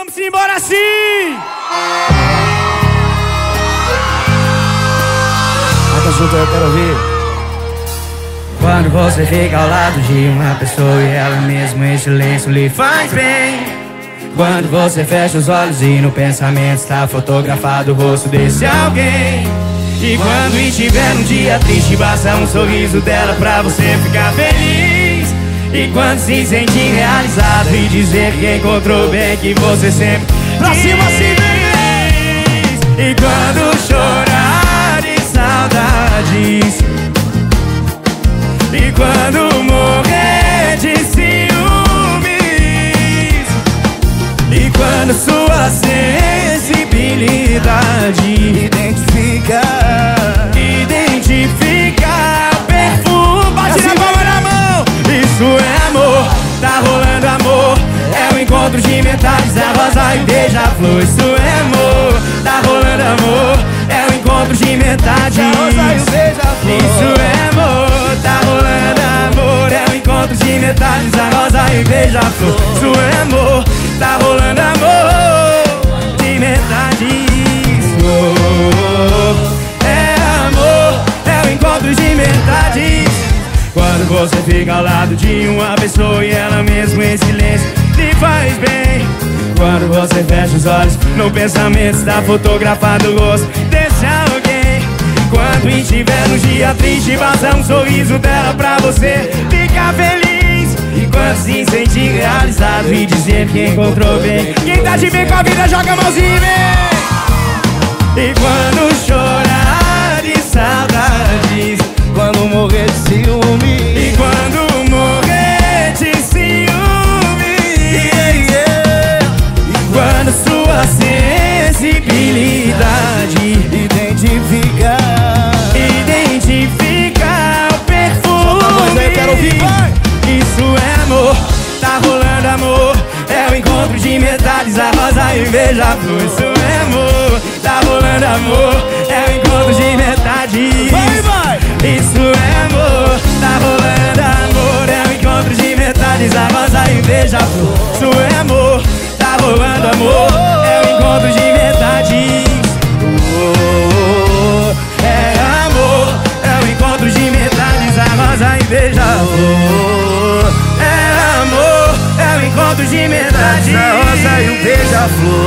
vamos embora assim! Canta junto, eu quero ouvir. Quando você fica ao lado de uma pessoa e ela mesmo em silêncio lhe faz bem. Quando você fecha os olhos e no pensamento está fotografado o rosto desse alguém. E quando estiver num dia triste, basta um sorriso dela pra você ficar feliz. E quando se sentir realizado e dizer que encontrou bem que você sempre Pra cima, assim, quis. E quando chorar de saudades E quando morrer beija-flor Isso é amor, tá rolando amor É o encontro de e beija-flor. Isso é amor, tá rolando amor. É o encontro de metades da rosa e beija-flor. Isso é amor, tá rolando amor. De metades Oh, É amor, é o encontro de metades Quando você fica ao lado de uma pessoa E ela mesmo em silêncio lhe faz bem Quando você fecha os olhos No pensamento está fotografado o rosto. Desse alguém Quando estiver no dia triste Basta um sorriso dela pra você. Ficar feliz E quando se sentir realizado E dizer que encontrou bem. Quem tá de bem com a vida joga a mãozinha e quando chorar sua sensibilidade. Identifica. Identifica o perfume. Aí, quero ouvir, vai! Isso é amor, tá rolando amor. É o encontro de metades, a rosa e beija-flor Encontro de metades Oh, É amor, é o encontro de metades, a rosa e beija-flor É amor, é o encontro de metades A rosa e o beija-flor.